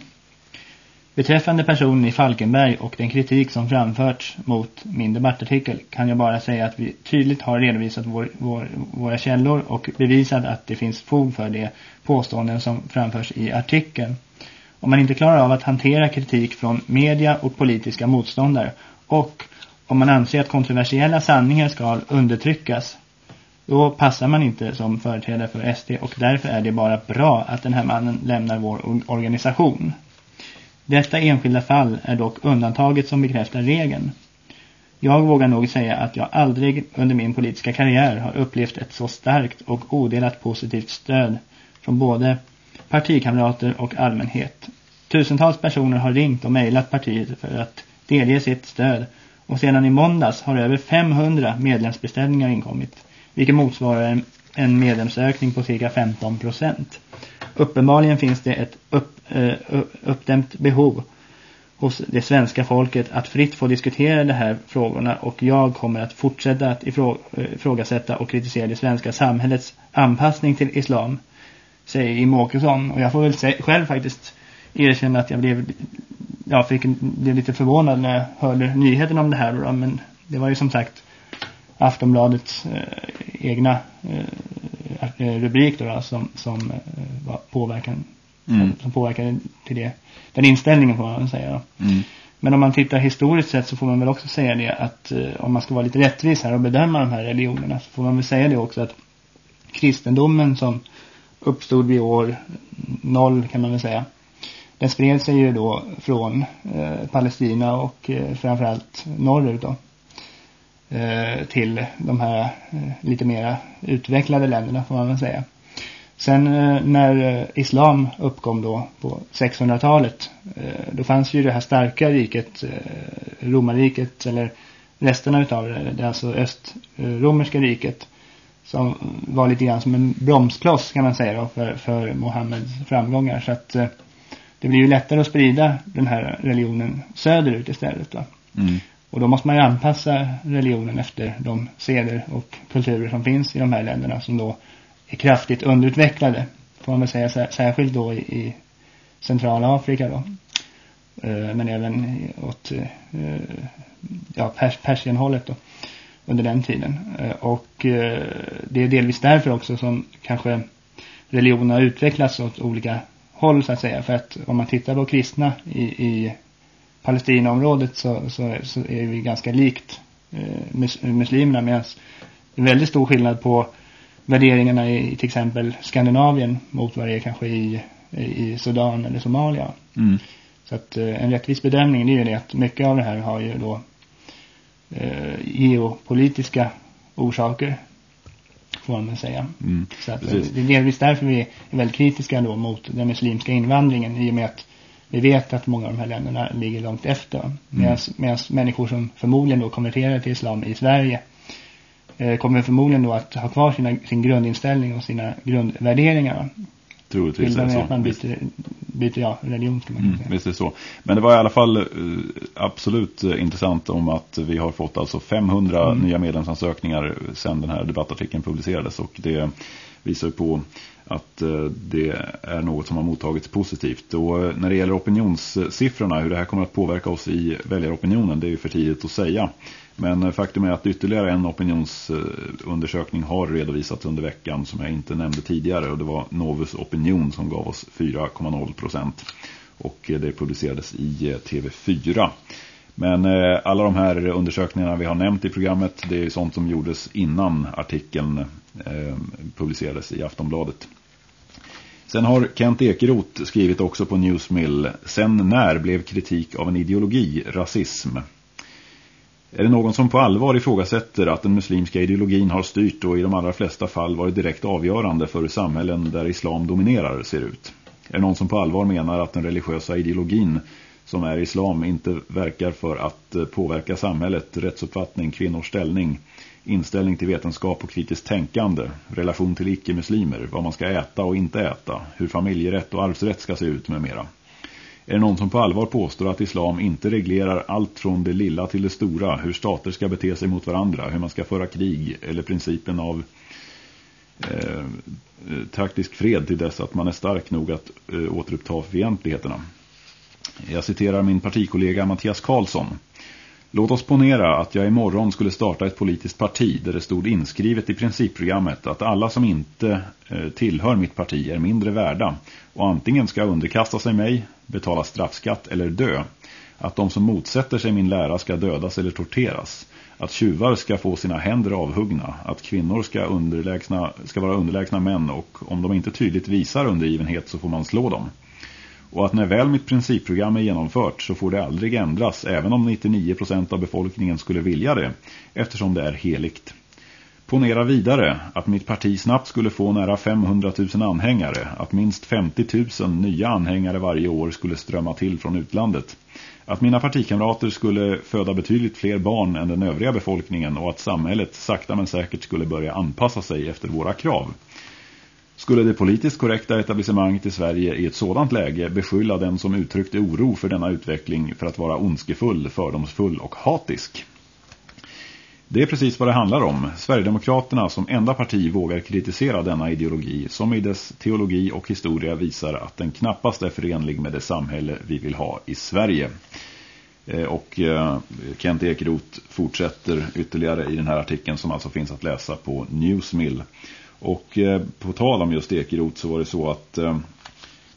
Beträffande personen i Falkenberg och den kritik som framförts mot min debattartikel kan jag bara säga att vi tydligt har redovisat vår, vår, våra källor och bevisat att det finns fog för det påståenden som framförs i artikeln. Om man inte klarar av att hantera kritik från media och politiska motståndare och om man anser att kontroversiella sanningar ska undertryckas då passar man inte som företrädare för SD och därför är det bara bra att den här mannen lämnar vår organisation. Detta enskilda fall är dock undantaget som bekräftar regeln. Jag vågar nog säga att jag aldrig under min politiska karriär har upplevt ett så starkt och odelat positivt stöd från både partikamrater och allmänhet. Tusentals personer har ringt och mejlat partiet för att delge sitt stöd och sedan i måndags har över 500 medlemsbeställningar inkommit, vilket motsvarar en medlemsökning på cirka 15 procent. Uppenbarligen finns det ett upp, eh, uppdämt behov hos det svenska folket att fritt få diskutera de här frågorna och jag kommer att fortsätta att eh, ifrågasätta och kritisera det svenska samhällets anpassning till islam säger Jim Åkesson. Och jag får väl själv faktiskt erkänna att jag blev jag fick, blev lite förvånad när jag hörde nyheten om det här då, men det var ju som sagt Aftonbladets eh, egna eh, rubrik då, då som, som eh, var påverkan mm. som påverkade till det den inställningen får man säga mm. men om man tittar historiskt sett så får man väl också säga det att eh, om man ska vara lite rättvis här och bedöma de här religionerna så får man väl säga det också att kristendomen som uppstod vid år noll kan man väl säga den spred sig ju då från eh, Palestina och eh, framförallt norrut då eh, Eh, till de här eh, lite mer utvecklade länderna får man väl säga. Sen eh, när eh, islam uppkom då på 600-talet eh, då fanns ju det här starka riket, eh, romarriket eller resterna utav det, det är alltså östromerska riket som var lite grann som en bromskloss kan man säga då, för, för Mohammeds framgångar så att det blir ju lättare att sprida den här religionen söderut istället då. Mm. Och då måste man ju anpassa religionen efter de seder och kulturer som finns i de här länderna som då är kraftigt underutvecklade. Får man väl säga särskilt då i, i centrala Afrika då. Eh, men även åt eh, ja, pers Persienhållet då under den tiden. Eh, och det är delvis därför också som kanske religionen har utvecklats åt olika håll så att säga. För att om man tittar på kristna i, i Palestinaområdet så, så, så, är vi ganska likt eh, mus, muslimerna medan det är väldigt stor skillnad på värderingarna i, i till exempel Skandinavien mot vad det är kanske i, i Sudan eller Somalia. Mm. Så att eh, en rättvis bedömning är ju det att mycket av det här har ju då eh, geopolitiska orsaker får man säga. Mm, så att, det är delvis därför vi är väldigt kritiska då mot den muslimska invandringen i och med att vi vet att många av de här länderna ligger långt efter. Mm. Medan människor som förmodligen då konverterar till islam i Sverige eh, kommer förmodligen då att ha kvar sina, sin grundinställning och sina grundvärderingar. Troligtvis är det så. Att man byter, byter ja, religion kan man mm, säga. Visst är det så. Men det var i alla fall uh, absolut uh, intressant om att vi har fått alltså 500 mm. nya medlemsansökningar sedan den här debattartikeln publicerades och det visar på att eh, det är något som har mottagits positivt. Och eh, när det gäller opinionssiffrorna, hur det här kommer att påverka oss i väljaropinionen, det är ju för tidigt att säga. Men eh, faktum är att ytterligare en opinionsundersökning har redovisats under veckan som jag inte nämnde tidigare och det var Novus Opinion som gav oss 4,0 procent och det publicerades i TV4. Men alla de här undersökningarna vi har nämnt i programmet det är sånt som gjordes innan artikeln Eh, publicerades i Aftonbladet. Sen har Kent Ekeroth skrivit också på Newsmill Sen när blev kritik av en ideologi rasism? Är det någon som på allvar ifrågasätter att den muslimska ideologin har styrt och i de allra flesta fall varit direkt avgörande för hur samhällen där islam dominerar ser ut? Är det någon som på allvar menar att den religiösa ideologin som är islam inte verkar för att eh, påverka samhället, rättsuppfattning, kvinnors ställning, inställning till vetenskap och kritiskt tänkande, relation till icke-muslimer, vad man ska äta och inte äta, hur familjerätt och arvsrätt ska se ut med mera? Är det någon som på allvar påstår att islam inte reglerar allt från det lilla till det stora, hur stater ska bete sig mot varandra, hur man ska föra krig eller principen av eh, taktisk fred till dess att man är stark nog att eh, återuppta fientligheterna? Jag citerar min partikollega Mattias Karlsson. Låt oss ponera att jag imorgon skulle starta ett politiskt parti där det stod inskrivet i principprogrammet att alla som inte eh, tillhör mitt parti är mindre värda och antingen ska underkasta sig mig, betala straffskatt eller dö. Att de som motsätter sig min lära ska dödas eller torteras. Att tjuvar ska få sina händer avhuggna. Att kvinnor ska, underlägsna, ska vara underlägsna män och om de inte tydligt visar undergivenhet så får man slå dem och att när väl mitt principprogram är genomfört så får det aldrig ändras även om 99% av befolkningen skulle vilja det eftersom det är heligt. Ponera vidare att mitt parti snabbt skulle få nära 500 000 anhängare, att minst 50 000 nya anhängare varje år skulle strömma till från utlandet. Att mina partikamrater skulle föda betydligt fler barn än den övriga befolkningen och att samhället sakta men säkert skulle börja anpassa sig efter våra krav. Skulle det politiskt korrekta etablissemanget i Sverige i ett sådant läge beskylla den som uttryckte oro för denna utveckling för att vara ondskefull, fördomsfull och hatisk? Det är precis vad det handlar om. Sverigedemokraterna som enda parti vågar kritisera denna ideologi som i dess teologi och historia visar att den knappast är förenlig med det samhälle vi vill ha i Sverige. Eh, och eh, Kent Ekeroth fortsätter ytterligare i den här artikeln som alltså finns att läsa på Newsmill. Och eh, på tal om just Ekeroth så var det så att eh,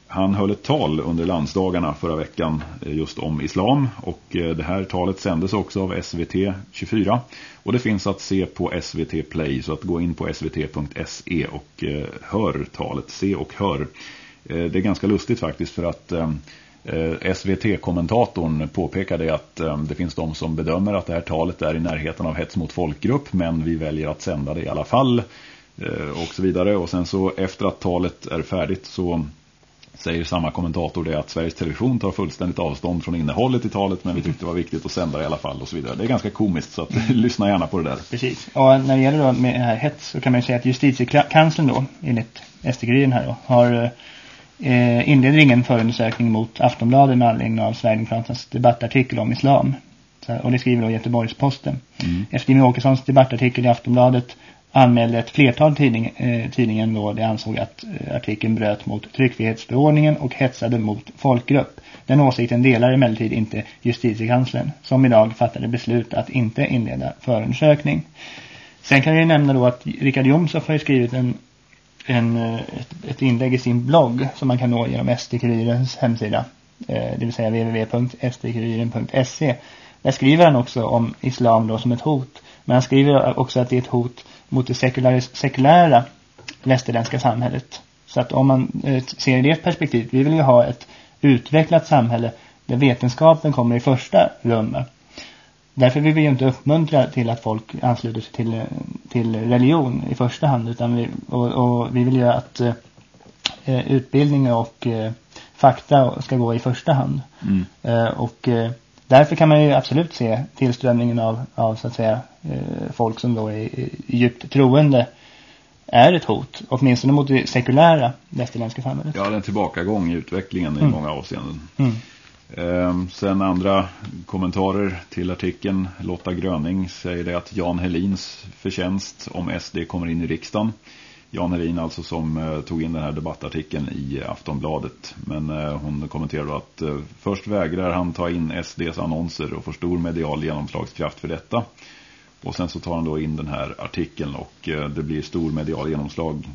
han höll ett tal under landsdagarna förra veckan eh, just om islam. Och det här talet sändes också av SVT 24 och det finns att se på SVT Play. Så att gå in på svt.se och hör talet, se och hör. Det är ganska lustigt faktiskt för att SVT-kommentatorn påpekade att det finns de som bedömer att det här talet är i närheten av hets mot folkgrupp. Men vi väljer att sända det i alla fall och så vidare. Och sen så efter att talet är färdigt så säger samma kommentator det att Sveriges Television tar fullständigt avstånd från innehållet i talet men vi tyckte det var viktigt att sända i alla fall och så vidare. Det är ganska komiskt så att, lyssna gärna på det där. Precis. Och när det gäller då med här hets så kan man ju säga att justitiekanslern då enligt SD-kuriren här då har eh, inleder ingen förundersökning mot Aftonbladet med anledning av Sverigedemokraternas debattartikel om islam. Så, och det skriver då Göteborgs-Posten. Mm. Efter Jimmy Åkessons debattartikel i Aftonbladet anmälde ett flertal tidning, eh, tidningen då det ansåg att eh, artikeln bröt mot tryckfrihetsförordningen och hetsade mot folkgrupp. Den åsikten delar emellertid inte justitiekanslern som idag fattade beslut att inte inleda förundersökning. Sen kan jag ju nämna då att Richard Jomshoff har skrivit en, en, eh, ett, ett inlägg i sin blogg som man kan nå genom SD-kurirens hemsida. Eh, det vill säga www.sdkuriren.se. Där skriver han också om islam då som ett hot. Men han skriver också att det är ett hot mot det sekulära, sekulära västerländska samhället. Så att om man eh, ser i det perspektivet, vi vill ju ha ett utvecklat samhälle där vetenskapen kommer i första rummet. därför vill vi ju inte uppmuntra till att folk ansluter sig till, till religion i första hand. Utan vi, och, och vi vill ju att eh, utbildning och eh, fakta ska gå i första hand. Mm. Eh, och eh, därför kan man ju absolut se tillströmningen av, av så att säga eh, folk som då är djupt troende är ett hot, åtminstone mot det sekulära västerländska samhället. Ja, det är en tillbakagång i utvecklingen mm. i många avseenden. Mm. Eh, sen andra kommentarer till artikeln. Lotta Gröning säger det att Jan Helins förtjänst om SD kommer in i riksdagen. Jan Helin alltså som eh, tog in den här debattartikeln i Aftonbladet. Men eh, hon kommenterade att eh, först vägrar han ta in SDs annonser och får stor medial genomslagskraft för detta. Och sen så tar han då in den här artikeln och det blir stor medial genomslag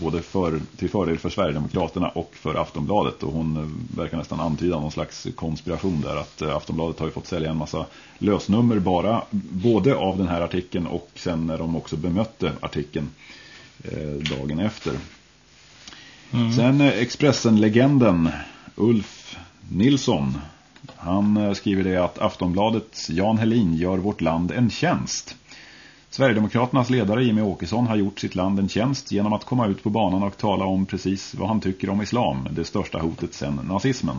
både för, till fördel för Sverigedemokraterna och för Aftonbladet. Och hon verkar nästan antyda någon slags konspiration där att Aftonbladet har ju fått sälja en massa lösnummer bara både av den här artikeln och sen när de också bemötte artikeln dagen efter. Mm. Sen Expressen-legenden Ulf Nilsson han eh, skriver det att Aftonbladets Jan Helin gör vårt land en tjänst. Sverigedemokraternas ledare Jimmy Åkesson har gjort sitt land en tjänst genom att komma ut på banan och tala om precis vad han tycker om islam, det största hotet sedan nazismen.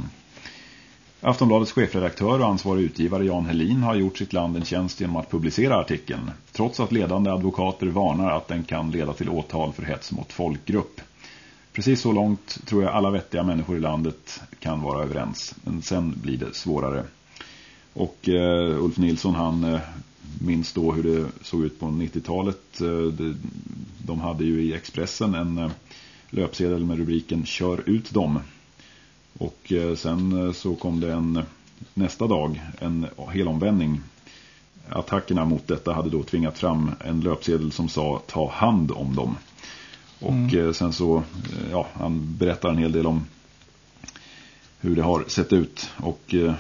Aftonbladets chefredaktör och ansvarig utgivare Jan Helin har gjort sitt land en tjänst genom att publicera artikeln, trots att ledande advokater varnar att den kan leda till åtal för hets mot folkgrupp. Precis så långt tror jag alla vettiga människor i landet kan vara överens. Men sen blir det svårare. Och eh, Ulf Nilsson han eh, minns då hur det såg ut på 90-talet. Eh, de hade ju i Expressen en eh, löpsedel med rubriken Kör ut dem. Och sen så kom det en nästa dag en helomvändning. Attackerna mot detta hade då tvingat fram en löpsedel som sa ta hand om dem. Och mm. Eh, sen så, eh, ja, han berättar en hel del om hur det har sett ut. Och eh,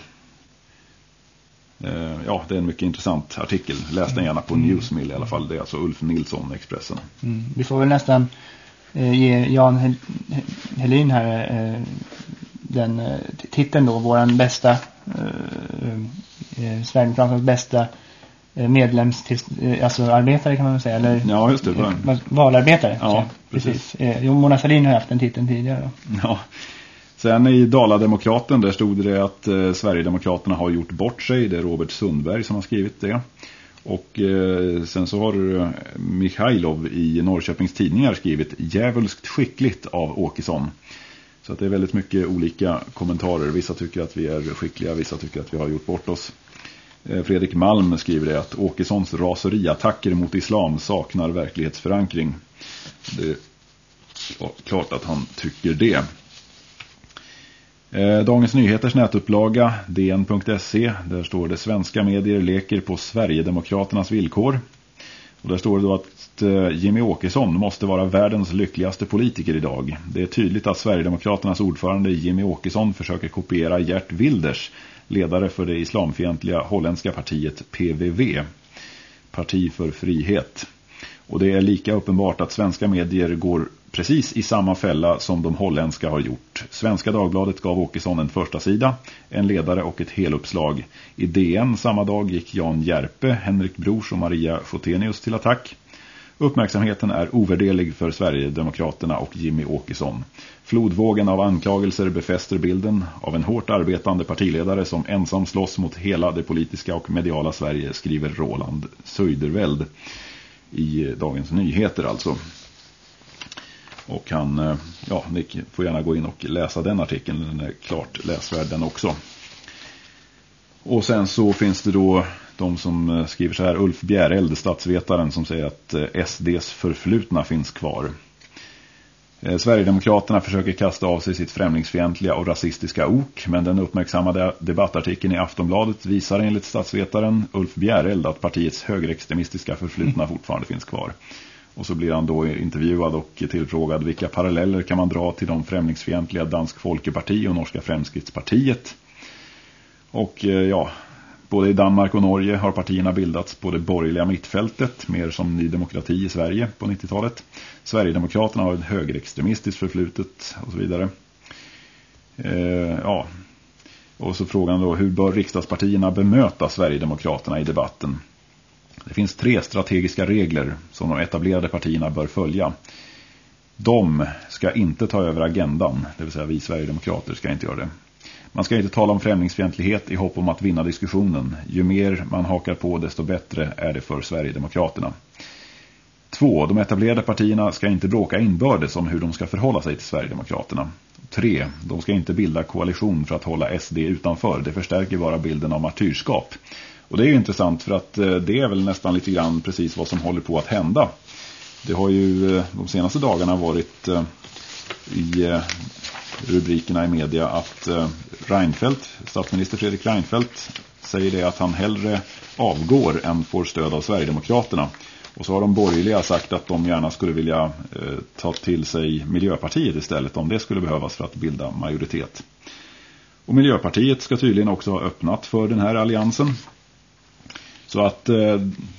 ja, det är en mycket intressant artikel. Läs den gärna på mm. Newsmill i alla fall. Det är alltså Ulf Nilsson, Expressen. Mm. Vi får väl nästan eh, ge Jan Hel Helin här eh, den eh, titeln då, våran bästa eh, Sverigedemokraternas bästa Eh, medlems eh, alltså arbetare kan man väl säga eller ja just det var... Eh, valarbetare ja precis, precis. jo Mona Sahlin har haft den titeln tidigare då. ja. Sen i Dalademokraten där stod det att eh, Sverigedemokraterna har gjort bort sig. Det är Robert Sundberg som har skrivit det. Och eh, sen så har Mikhailov i Norrköpings tidningar skrivit jävulskt skickligt av Åkesson så att det är väldigt mycket olika kommentarer. Vissa tycker att vi är skickliga, vissa tycker att vi har gjort bort oss. Eh, Fredrik Malm skriver det att Åkessons raseriattacker mot islam saknar verklighetsförankring. Det är klart att han tycker det. Eh, Dagens Nyheters nätupplaga dn.se där står det svenska medier leker på Sverigedemokraternas villkor. Och där står det då att eh, Jimmy Åkesson måste vara världens lyckligaste politiker idag. Det är tydligt att Sverigedemokraternas ordförande Jimmy Åkesson försöker kopiera Gert Wilders ledare för det islamfientliga holländska partiet PVV, Parti för frihet. Och det är lika uppenbart att svenska medier går precis i samma fälla som de holländska har gjort. Svenska Dagbladet gav Åkesson en första sida, en ledare och ett heluppslag. I DN samma dag gick Jan Järpe, Henrik Brors och Maria Fotenius till attack. Uppmärksamheten är ovärderlig för Sverigedemokraterna och Jimmy Åkesson. Flodvågen av anklagelser befäster bilden av en hårt arbetande partiledare som ensam slåss mot hela det politiska och mediala Sverige, skriver Roland Söjderveld i Dagens Nyheter alltså. Och han, eh, ja, ni får gärna gå in och läsa den artikeln, den är klart läsvärd den också. Och sen så finns det då de som eh, skriver så här, Ulf Bjäreld, statsvetaren, som säger att eh, SDs förflutna finns kvar. Sverigedemokraterna försöker kasta av sig sitt främlingsfientliga och rasistiska ok, men den uppmärksammade debattartikeln i Aftonbladet visar enligt statsvetaren Ulf Bjäreld att partiets högerextremistiska förflutna fortfarande finns kvar. Och så blir han då intervjuad och tillfrågad vilka paralleller kan man dra till de främlingsfientliga Dansk Folkeparti och Norska Fremskrittspartiet. Och eh, ja, Både i Danmark och Norge har partierna bildats på det borgerliga mittfältet, mer som Ny Demokrati i Sverige på 90-talet. Sverigedemokraterna har ett högerextremistiskt förflutet och så vidare. Eh, ja. Och så frågan då, hur bör riksdagspartierna bemöta Sverigedemokraterna i debatten? Det finns tre strategiska regler som de etablerade partierna bör följa. De ska inte ta över agendan, det vill säga vi Sverigedemokrater ska inte göra det. Man ska inte tala om främlingsfientlighet i hopp om att vinna diskussionen. Ju mer man hakar på desto bättre är det för Sverigedemokraterna. Två, de etablerade partierna ska inte bråka inbördes om hur de ska förhålla sig till Sverigedemokraterna. Tre, de ska inte bilda koalition för att hålla SD utanför. Det förstärker bara bilden av martyrskap. Och det är ju intressant för att eh, det är väl nästan lite grann precis vad som håller på att hända. Det har ju eh, de senaste dagarna varit eh, i rubrikerna i media att Reinfeldt, statsminister Fredrik Reinfeldt säger det att han hellre avgår än får stöd av Sverigedemokraterna. Och så har de borgerliga sagt att de gärna skulle vilja ta till sig Miljöpartiet istället om det skulle behövas för att bilda majoritet. Och Miljöpartiet ska tydligen också ha öppnat för den här alliansen. Så att eh,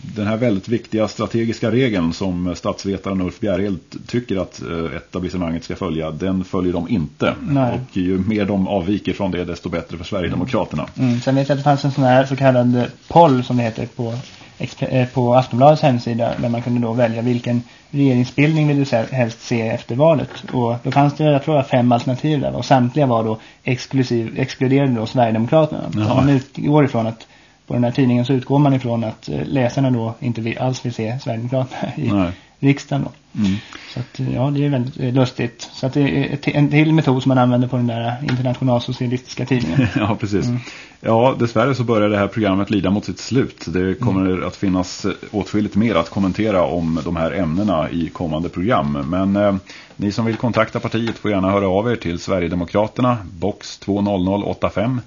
den här väldigt viktiga strategiska regeln som statsvetaren Ulf Bjärhild tycker att eh, etablissemanget ska följa, den följer de inte. Nej. Och ju mer de avviker från det, desto bättre för Sverigedemokraterna. Mm. Sen vet jag att det fanns en sån här så kallad poll som det heter på Eh, på Aftonbladets hemsida där man kunde då välja vilken regeringsbildning vill du helst se efter valet. Och då fanns det, jag tror jag, fem alternativ där och samtliga var då exklusiv, exkluderade då Sverigedemokraterna. Ja. Man utgår ifrån att på den här tidningen så utgår man ifrån att eh, läsarna då inte alls vill se Sverigedemokraterna i Nej. riksdagen då. Mm. Så att, ja, det är väldigt eh, lustigt. Så att det är en till metod som man använder på den där internationalsocialistiska tidningen. ja, precis. Mm. Ja, dessvärre så börjar det här programmet lida mot sitt slut. Det kommer mm. att finnas eh, åtskilligt mer att kommentera om de här ämnena i kommande program. Men eh, ni som vill kontakta partiet får gärna höra av er till Sverigedemokraterna, box 20085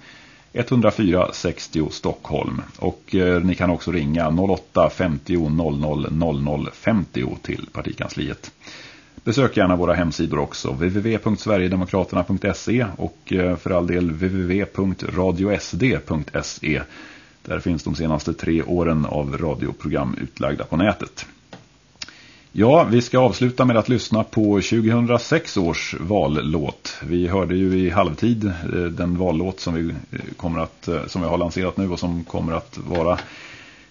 104 60 Stockholm. Och eh, ni kan också ringa 08 50 00 00 50 till partikansliet. Besök gärna våra hemsidor också, www.sverigedemokraterna.se och eh, för all del www.radiosd.se. Där finns de senaste tre åren av radioprogram utlagda på nätet. Ja, vi ska avsluta med att lyssna på 2006 års vallåt. Vi hörde ju i halvtid eh, den vallåt som vi, eh, kommer att, som vi har lanserat nu och som kommer att vara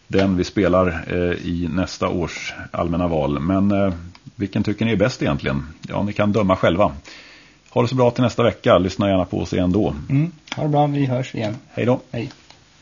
den vi spelar i nästa års allmänna val. Men vilken tycker ni är bäst egentligen? Ja, ni kan döma själva. Ha det så bra till nästa vecka. Lyssna gärna på oss igen då. Mm, ha det bra, vi hörs igen. Hej då. Hej.